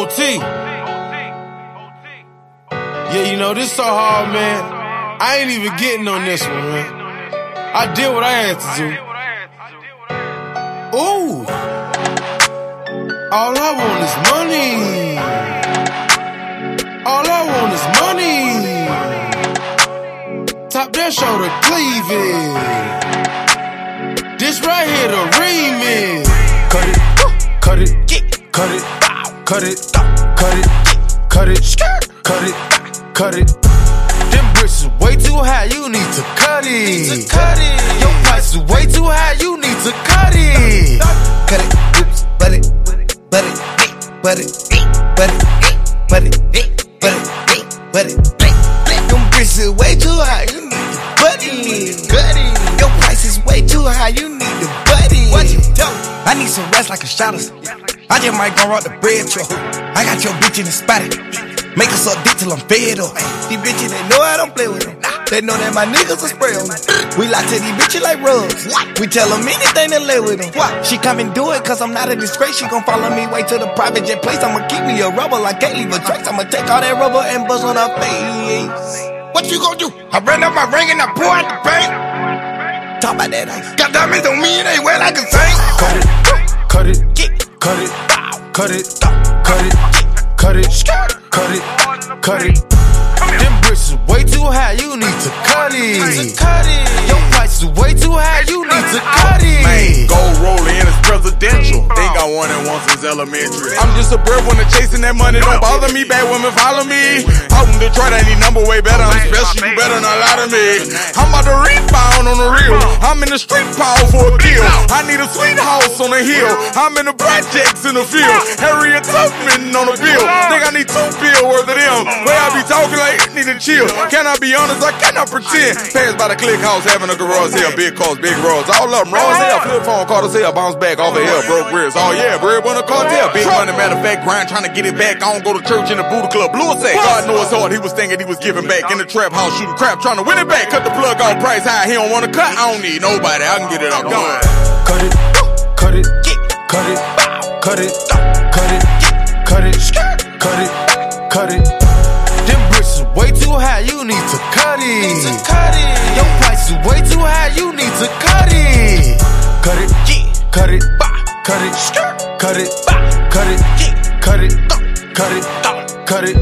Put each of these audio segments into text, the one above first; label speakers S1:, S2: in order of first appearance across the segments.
S1: OT. Yeah, you know, this so hard, man. I ain't even getting on this one, man. I did what I had to do. Ooh. All I want is money. All I want is money. Top that shoulder cleavage. This right here the remix. Cut it, cut it, cut it, cut it, cut it, cut it, cut it, cut it. Them bricks is way too high, you need to cut it. Cut it. Your price is way too high, you need to cut it.
S2: Cut it, oops, butt it, butt it, butt it, butt it, butt it, butt it, butt it. Them bricks is way too high, you need to butt it. Cut it. Your price is way too high, you need to it. What you do? I need some rest like a shot shadows. I just might go rock the bread truck. I got your bitch in the spot. Make us up dick till I'm fed up. These bitches, they know I don't play with them. They know that my niggas are spray on. We lie to these bitches like rugs. We tell them anything to lay with them. She come and do it cause I'm not a disgrace. She gon' follow me way to the private jet place. I'ma keep me a rubber, I can't leave a trace. I'ma take all that rubber and bust on her face.
S3: What you gon' do? I ran up my ring and I pour out the paint.
S2: Talk about that ice.
S3: Got diamonds on me and they wet like a saint.
S1: Cut cut it, cut it, cut it, cut it, cut it. Them bricks is way too high, you need to cut it.
S4: Since elementary. I'm just a breadwinner chasing that money. Don't bother me. Bad women follow me. Out in Detroit, I need number way better. I'm special. You better not lie to me. I'm about to rebound on the real. I'm in the street power for a deal. I need a sweet house on the hill. I'm in the projects in the field. Harriet Tubman on the bill. Think I need two bill worth of them. Like it need to chill. Can I be honest? I cannot pretend. Pass by the click house having a garage sale. Big cars, big roads. All of them raw as hell. Flip phone, call to sale. Bounce back off of hell. Broke ribs. Oh yeah, bread when a cartel. Big money, matter of fact, grind trying to get it back. I don't go to church in the Buddha Club. Blue sack. God knows it's hard. He was thinking he was giving back. In the trap house shooting crap. Trying to win it back. Cut the plug off price high. He don't want to cut. I don't need nobody. I can get it off. Come on.
S1: Cut it, cut it, cut it, cut it, cut it, cut it, cut it, cut it. Them bricks is way too high, you need to cut it. Cut it. Your price is way too high, you need to cut it. Cut it, yeah, cut it, cut it, skirt, cut it, cut it, yeah, cut it, cut it, cut it.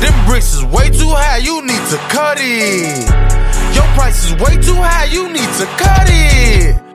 S1: Them bricks is way too high, you need to cut it. Your price is way too high, you need to cut it.